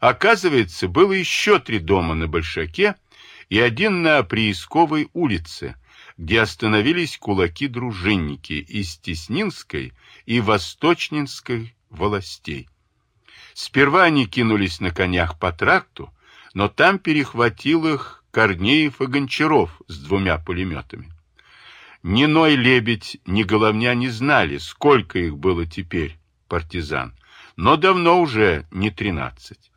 Оказывается, было еще три дома на Большаке и один на Приисковой улице, где остановились кулаки-дружинники из Теснинской и Восточнинской властей. Сперва они кинулись на конях по тракту, но там перехватил их Корнеев и Гончаров с двумя пулеметами. Ни Ной Лебедь, ни Головня не знали, сколько их было теперь, партизан, но давно уже не тринадцать.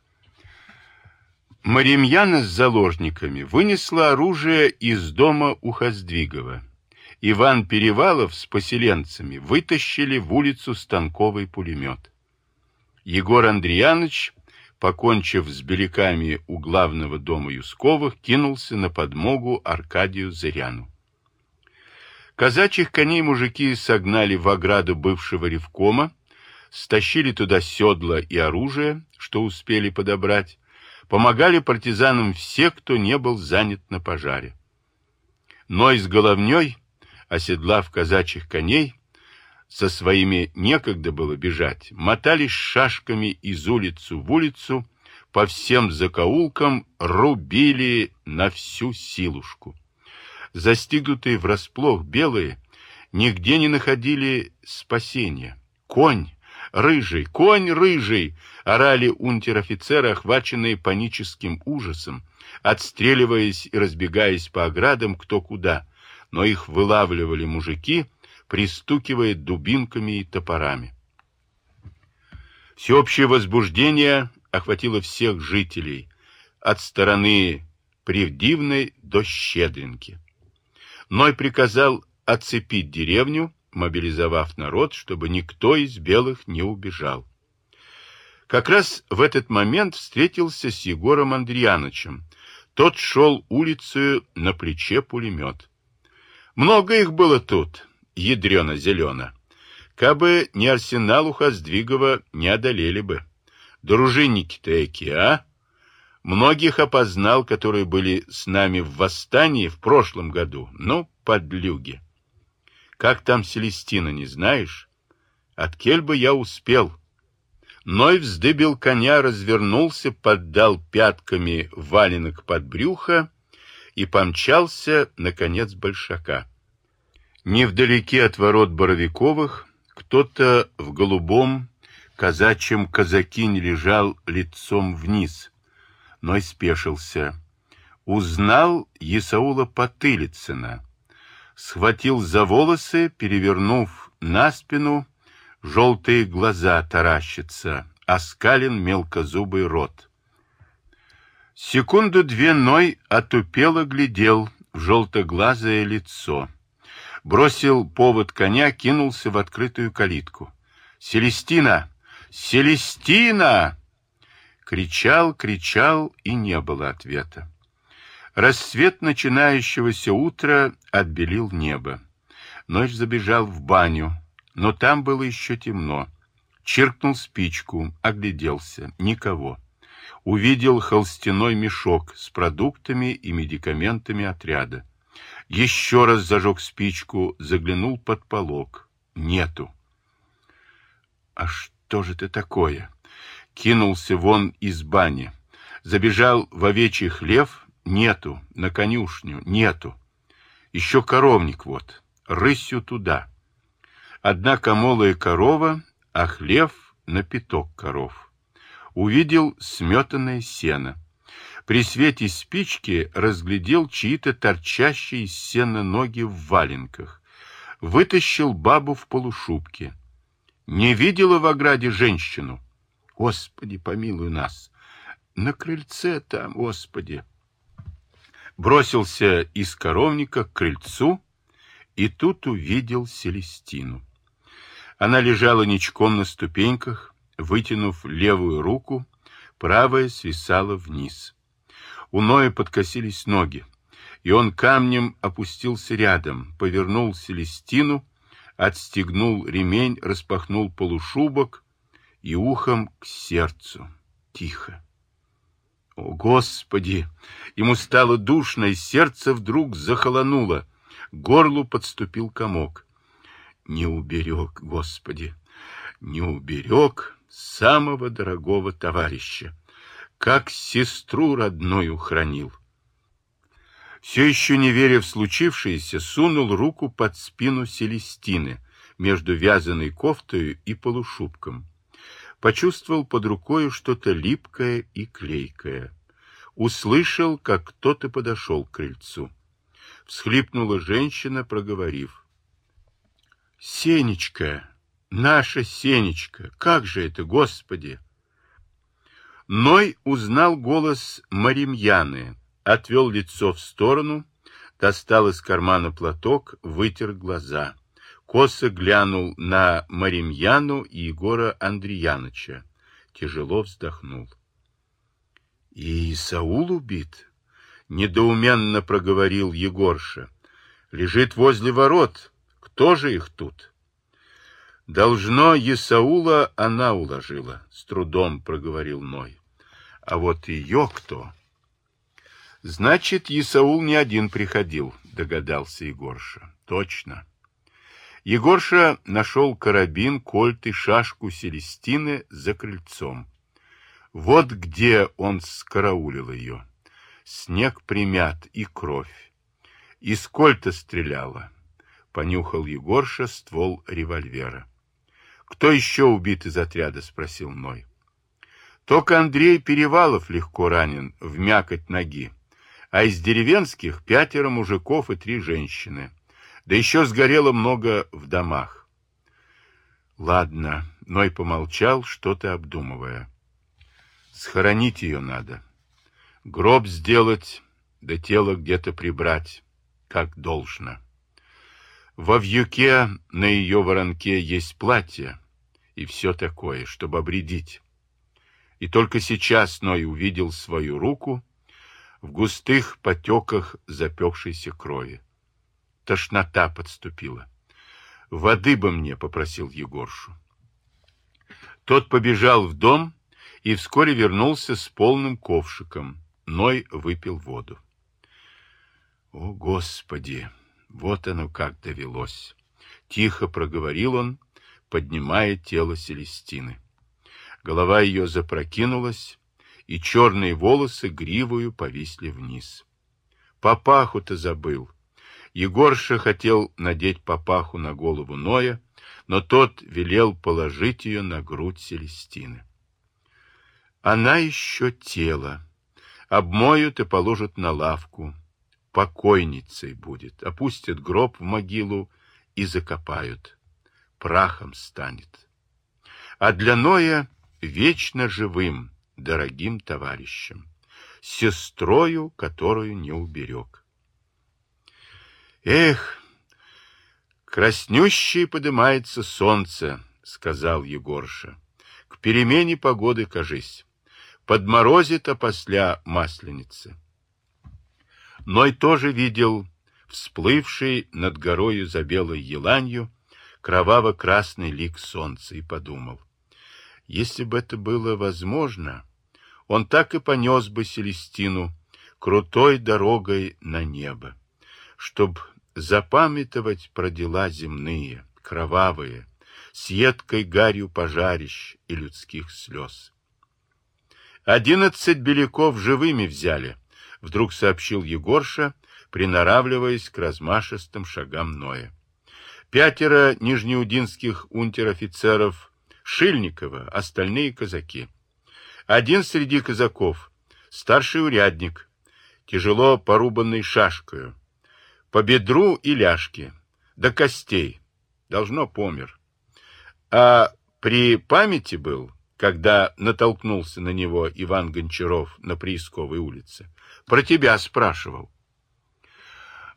Маримьяна с заложниками вынесла оружие из дома у Хоздвигова. Иван Перевалов с поселенцами вытащили в улицу станковый пулемет. Егор Андреянович, покончив с беляками у главного дома Юсковых, кинулся на подмогу Аркадию Зыряну. Казачьих коней мужики согнали в ограду бывшего ревкома, стащили туда седла и оружие, что успели подобрать, помогали партизанам все, кто не был занят на пожаре. Но из головней, оседлав казачьих коней, со своими некогда было бежать, мотались шашками из улицу в улицу, по всем закоулкам рубили на всю силушку застигнутые врасплох белые, нигде не находили спасения. Конь, рыжий, конь рыжий, орали унтер-офицеры, охваченные паническим ужасом, отстреливаясь и разбегаясь по оградам кто куда, но их вылавливали мужики, пристукивая дубинками и топорами. Всеобщее возбуждение охватило всех жителей, от стороны Привдивной до Щедринки. Ной приказал оцепить деревню, мобилизовав народ, чтобы никто из белых не убежал. Как раз в этот момент встретился с Егором Андреяновичем. Тот шел улицу на плече пулемет. Много их было тут, ядрено-зелено. Кабы не арсенал у Хоздвигова, не одолели бы. Дружинники-то а? Многих опознал, которые были с нами в восстании в прошлом году. Ну, подлюги. Как там Селестина, не знаешь? От Кельба я успел. Ной вздыбил коня, развернулся, поддал пятками валенок под брюхо и помчался, наконец, большака. Невдалеке от ворот Боровиковых кто-то в голубом казачьем казакине лежал лицом вниз — но и спешился. Узнал Исаула Потылицына. Схватил за волосы, перевернув на спину, желтые глаза таращатся, оскален мелкозубый рот. Секунду-две Ной отупело глядел в желтоглазое лицо. Бросил повод коня, кинулся в открытую калитку. «Селестина! Селестина!» Кричал, кричал, и не было ответа. Рассвет начинающегося утра отбелил небо. Ночь забежал в баню, но там было еще темно. Чиркнул спичку, огляделся. Никого. Увидел холстяной мешок с продуктами и медикаментами отряда. Еще раз зажег спичку, заглянул под полог. Нету. А что же это такое? кинулся вон из бани. Забежал в овечий хлев, нету, на конюшню, нету. Еще коровник вот, рысью туда. Одна комолая корова, а хлев на пяток коров. Увидел сметанное сено. При свете спички разглядел чьи-то торчащие из сена ноги в валенках. Вытащил бабу в полушубке. Не видела в ограде женщину. Господи, помилуй нас. На крыльце там, Господи. Бросился из коровника к крыльцу и тут увидел Селестину. Она лежала ничком на ступеньках, вытянув левую руку, правая свисала вниз. У Ноя подкосились ноги, и он камнем опустился рядом, повернул Селестину, отстегнул ремень, распахнул полушубок и ухом к сердцу. Тихо. О, Господи! Ему стало душно, и сердце вдруг захолонуло. Горлу подступил комок. Не уберег, Господи, не уберег самого дорогого товарища. как сестру родную хранил. Все еще не веря в случившееся, сунул руку под спину Селестины между вязаной кофтою и полушубком. Почувствовал под рукой что-то липкое и клейкое. Услышал, как кто-то подошел к крыльцу. Всхлипнула женщина, проговорив. «Сенечка, наша Сенечка, как же это, Господи!» Ной узнал голос Маримьяны, отвел лицо в сторону, достал из кармана платок, вытер глаза. Косо глянул на Маримьяну и Егора Андреяныча. Тяжело вздохнул. — И Саул убит? — недоуменно проговорил Егорша. — Лежит возле ворот. Кто же их тут? — Должно, Исаула она уложила, — с трудом проговорил Ной. А вот ее кто? Значит, Исаул не один приходил, догадался Егорша. Точно. Егорша нашел карабин, кольт и шашку Селестины за крыльцом. Вот где он скараулил ее. Снег примят и кровь. Из кольта стреляла. Понюхал Егорша ствол револьвера. «Кто еще убит из отряда?» — спросил Ной. Только Андрей Перевалов легко ранен в мякоть ноги, а из деревенских пятеро мужиков и три женщины. Да еще сгорело много в домах. Ладно, Ной помолчал, что-то обдумывая. Схоронить ее надо. Гроб сделать, да тело где-то прибрать, как должно. Во вьюке на ее воронке есть платье и все такое, чтобы обредить. И только сейчас Ной увидел свою руку в густых потеках запекшейся крови. Тошнота подступила. «Воды бы мне», — попросил Егоршу. Тот побежал в дом и вскоре вернулся с полным ковшиком. Ной выпил воду. «О, Господи! Вот оно как довелось!» Тихо проговорил он, поднимая тело Селестины. Голова ее запрокинулась, и черные волосы гривою повисли вниз. Папаху-то забыл. Егорша хотел надеть папаху на голову Ноя, но тот велел положить ее на грудь Селестины. Она еще тело. Обмоют и положат на лавку. Покойницей будет. Опустят гроб в могилу и закопают. Прахом станет. А для Ноя вечно живым, дорогим товарищем, сестрою, которую не уберег. Эх, краснющее подымается солнце, сказал Егорша. К перемене погоды, кажись. Подморозит опосля масленицы. Ной тоже видел всплывший над горою за белой еланью кроваво-красный лик солнца и подумал — если бы это было возможно, он так и понес бы Селестину крутой дорогой на небо, чтоб запамятовать про дела земные, кровавые, с едкой гарью пожарищ и людских слез. «Одиннадцать беляков живыми взяли», — вдруг сообщил Егорша, приноравливаясь к размашистым шагам Ноя. «Пятеро нижнеудинских унтер-офицеров — Шильникова, остальные казаки. Один среди казаков, старший урядник, тяжело порубанный шашкою, по бедру и ляжке, до костей, должно помер. А при памяти был, когда натолкнулся на него Иван Гончаров на Приисковой улице, про тебя спрашивал.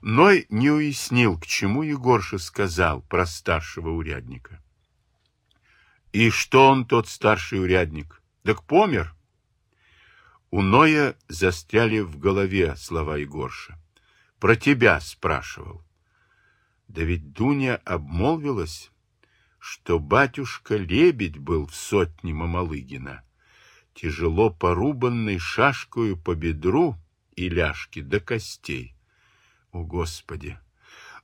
Ной не уяснил, к чему Егорша сказал про старшего урядника. И что он, тот старший урядник? Так помер. У Ноя застряли в голове слова Егорша. Про тебя спрашивал. Да ведь Дуня обмолвилась, что батюшка-лебедь был в сотне Мамалыгина, тяжело порубанный шашкою по бедру и ляжке до костей. О, Господи!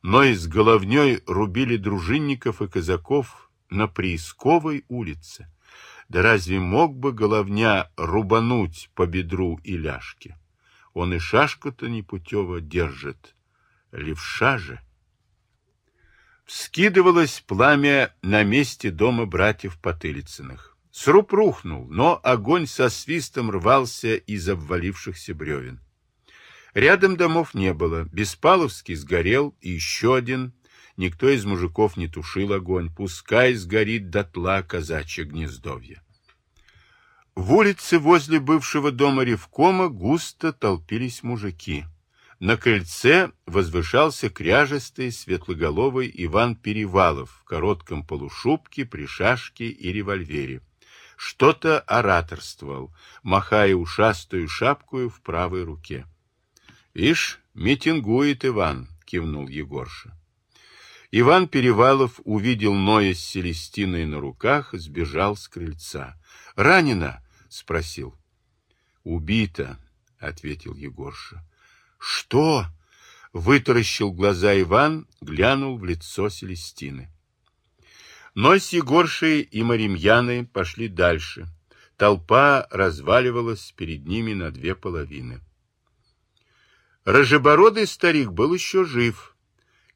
Но из головней рубили дружинников и казаков на Приисковой улице. Да разве мог бы головня рубануть по бедру и ляжке? Он и шашку-то непутево держит. Левша же. Вскидывалось пламя на месте дома братьев Потылицыных. Сруб рухнул, но огонь со свистом рвался из обвалившихся бревен. Рядом домов не было. Беспаловский сгорел, и еще один. Никто из мужиков не тушил огонь. Пускай сгорит дотла казачье гнездовье. В улице возле бывшего дома Ревкома густо толпились мужики. На крыльце возвышался кряжестый светлоголовый Иван Перевалов в коротком полушубке, при шашке и револьвере. Что-то ораторствовал, махая ушастую шапкою в правой руке. — Ишь, митингует Иван, — кивнул Егорша. Иван Перевалов увидел Ноя с Селестиной на руках, сбежал с крыльца. — Ранена? — спросил. — Убита, — ответил Егорша. — Что? — вытаращил глаза Иван, глянул в лицо Селестины. Ной с Егоршей и Маримьяной пошли дальше. Толпа разваливалась перед ними на две половины. Рожебородый старик был еще жив,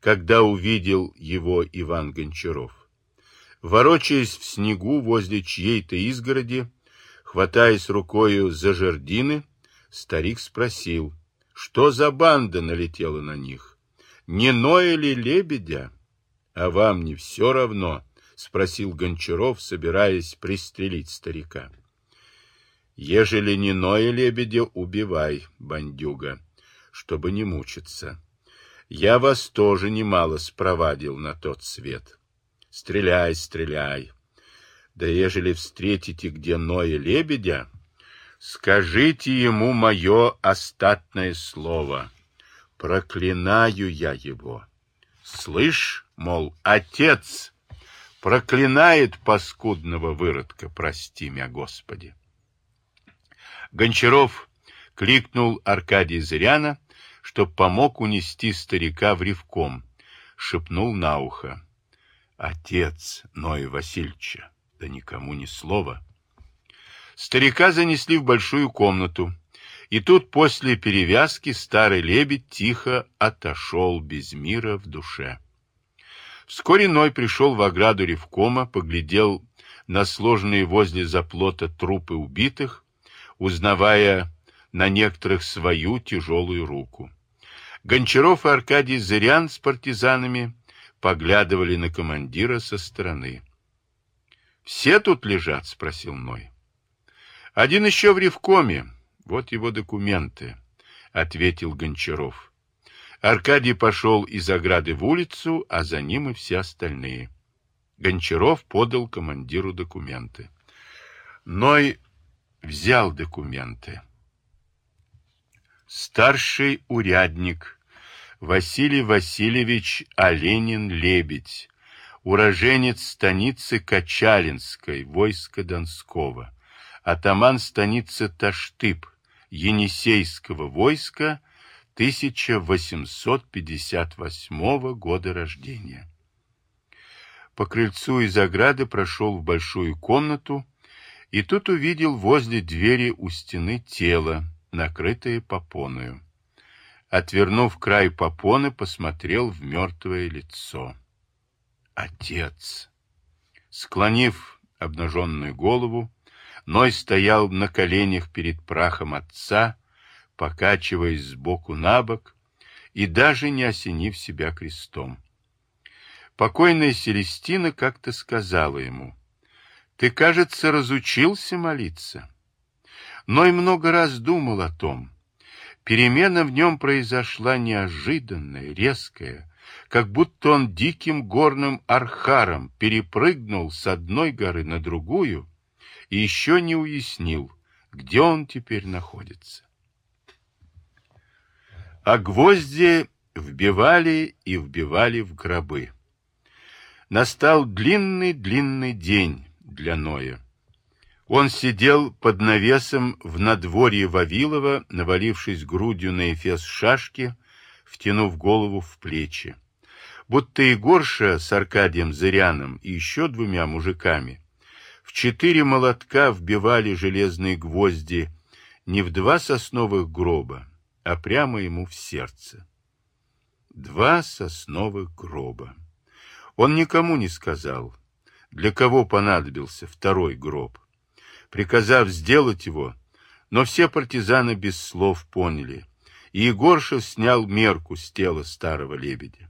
когда увидел его Иван Гончаров. Ворочаясь в снегу возле чьей-то изгороди, хватаясь рукою за жердины, старик спросил, что за банда налетела на них? Не Ноя лебедя? А вам не все равно? — спросил Гончаров, собираясь пристрелить старика. — Ежели не Ноя лебедя, убивай, бандюга чтобы не мучиться. Я вас тоже немало спровадил на тот свет. Стреляй, стреляй. Да ежели встретите где Ноя лебедя, скажите ему мое остатное слово. Проклинаю я его. Слышь, мол, отец проклинает паскудного выродка, прости меня, Господи. Гончаров кликнул Аркадия Зыряна, чтоб помог унести старика в ревком, шепнул на ухо. Отец Ноя Васильевича, да никому ни слова. Старика занесли в большую комнату, и тут после перевязки старый лебедь тихо отошел без мира в душе. Вскоре Ной пришел в ограду ревкома, поглядел на сложные возле заплота трупы убитых, узнавая на некоторых свою тяжелую руку. Гончаров и Аркадий Зырян с партизанами поглядывали на командира со стороны. «Все тут лежат?» — спросил Ной. «Один еще в Ревкоме. Вот его документы», — ответил Гончаров. Аркадий пошел из ограды в улицу, а за ним и все остальные. Гончаров подал командиру документы. Ной взял документы. Старший урядник Василий Васильевич Оленин-Лебедь, уроженец станицы Качалинской, войска Донского, атаман станицы Таштып, Енисейского войска 1858 года рождения. По крыльцу из ограды прошел в большую комнату и тут увидел возле двери у стены тело, накрытое попоною отвернув край попоны, посмотрел в мертвое лицо. Отец! Склонив обнаженную голову, Ной стоял на коленях перед прахом отца, покачиваясь сбоку на бок и даже не осенив себя крестом. Покойная Селестина как-то сказала ему, «Ты, кажется, разучился молиться». Ной много раз думал о том, Перемена в нем произошла неожиданная, резкая, как будто он диким горным архаром перепрыгнул с одной горы на другую и еще не уяснил, где он теперь находится. А гвозди вбивали и вбивали в гробы. Настал длинный-длинный день для Ноя. Он сидел под навесом в надворье Вавилова, навалившись грудью на эфес шашки, втянув голову в плечи. Будто Егорша с Аркадием Зыряном и еще двумя мужиками в четыре молотка вбивали железные гвозди не в два сосновых гроба, а прямо ему в сердце. Два сосновых гроба. Он никому не сказал, для кого понадобился второй гроб. Приказав сделать его, но все партизаны без слов поняли, и Егоршев снял мерку с тела старого лебедя.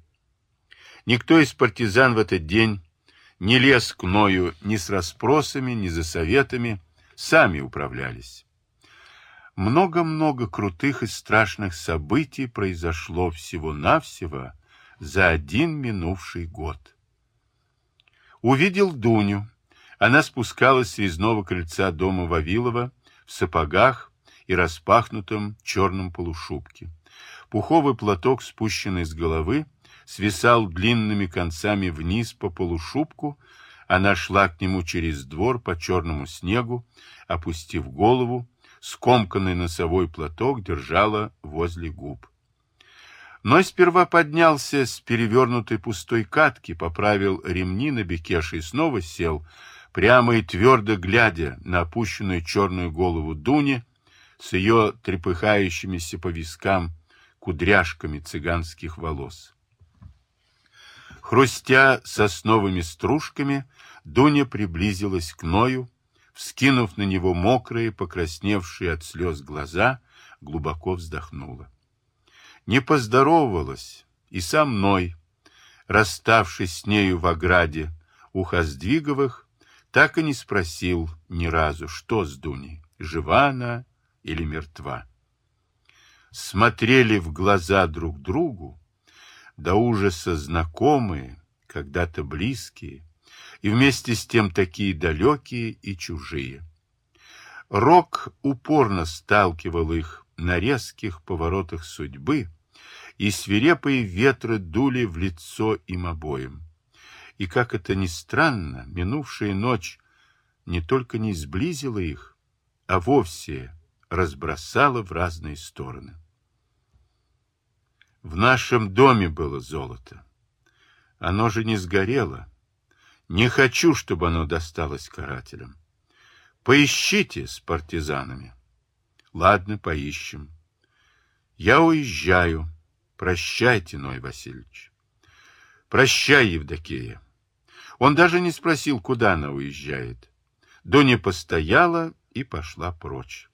Никто из партизан в этот день не лез к Ною ни с расспросами, ни за советами, сами управлялись. Много-много крутых и страшных событий произошло всего-навсего за один минувший год. Увидел Дуню. Она спускалась с резного крыльца дома Вавилова в сапогах и распахнутом черном полушубке. Пуховый платок, спущенный с головы, свисал длинными концами вниз по полушубку, она шла к нему через двор по черному снегу, опустив голову, скомканный носовой платок держала возле губ. Но сперва поднялся с перевернутой пустой катки, поправил ремни на бекеше и снова сел, прямо и твердо глядя на опущенную черную голову Дуни с ее трепыхающимися по вискам кудряшками цыганских волос. Хрустя сосновыми стружками, Дуня приблизилась к Ною, вскинув на него мокрые, покрасневшие от слез глаза, глубоко вздохнула. Не поздоровалась, и сам Ной, расставшись с нею в ограде у Хоздвиговых, так и не спросил ни разу, что с Дуней, жива она или мертва. Смотрели в глаза друг другу, до ужаса знакомые, когда-то близкие, и вместе с тем такие далекие и чужие. Рок упорно сталкивал их на резких поворотах судьбы, и свирепые ветры дули в лицо им обоим. И, как это ни странно, минувшая ночь не только не сблизила их, а вовсе разбросала в разные стороны. В нашем доме было золото. Оно же не сгорело. Не хочу, чтобы оно досталось карателям. Поищите с партизанами. Ладно, поищем. Я уезжаю. Прощайте, Ной Васильевич. Прощай, Евдокия. Он даже не спросил, куда она уезжает. Доня постояла и пошла прочь.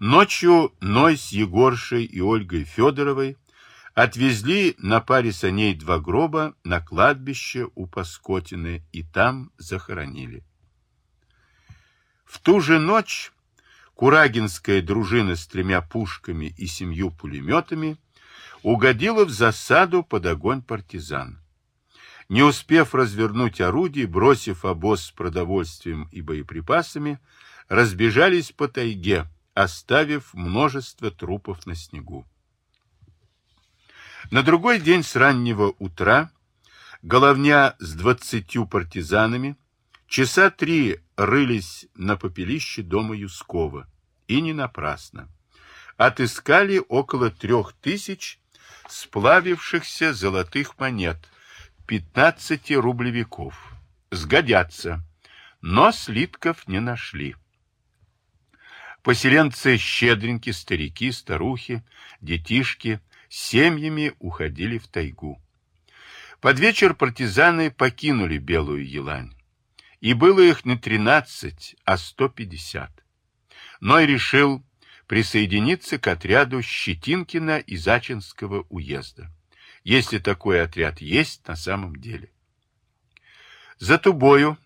Ночью Ной с Егоршей и Ольгой Федоровой отвезли на паре саней два гроба на кладбище у Паскотины и там захоронили. В ту же ночь Курагинская дружина с тремя пушками и семью пулеметами угодила в засаду под огонь партизан. Не успев развернуть орудие, бросив обоз с продовольствием и боеприпасами, разбежались по тайге, оставив множество трупов на снегу. На другой день с раннего утра головня с двадцатью партизанами часа три рылись на попелище дома Юскова, и не напрасно. Отыскали около трех тысяч сплавившихся золотых монет, пятнадцати рублевиков. Сгодятся, но слитков не нашли. Поселенцы щедреньки, старики, старухи, детишки семьями уходили в тайгу. Под вечер партизаны покинули Белую Елань. И было их не тринадцать, а сто пятьдесят. Ной решил присоединиться к отряду Щетинкина из Ачинского уезда, если такой отряд есть на самом деле. За Тубою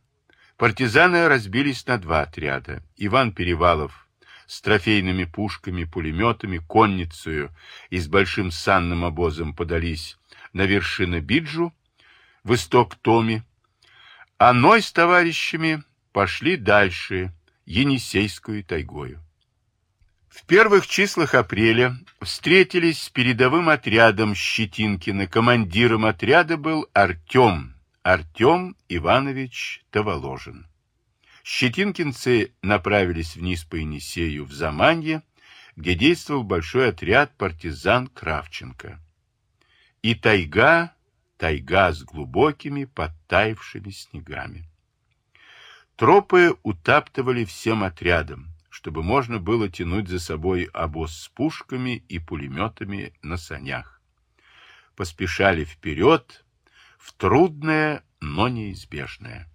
партизаны разбились на два отряда. Иван Перевалов с трофейными пушками, пулеметами, конницею и с большим санным обозом подались на вершины Биджу, в исток Томи, а Ной с товарищами пошли дальше, Енисейскую тайгою. В первых числах апреля встретились с передовым отрядом Щетинкина. Командиром отряда был Артем, Артем Иванович Таволожин. Щетинкинцы направились вниз по Енисею в Заманье, где действовал большой отряд партизан Кравченко. И тайга, тайга с глубокими подтаившими снегами. Тропы утаптывали всем отрядом, чтобы можно было тянуть за собой обоз с пушками и пулеметами на санях. Поспешали вперед в трудное, но неизбежное.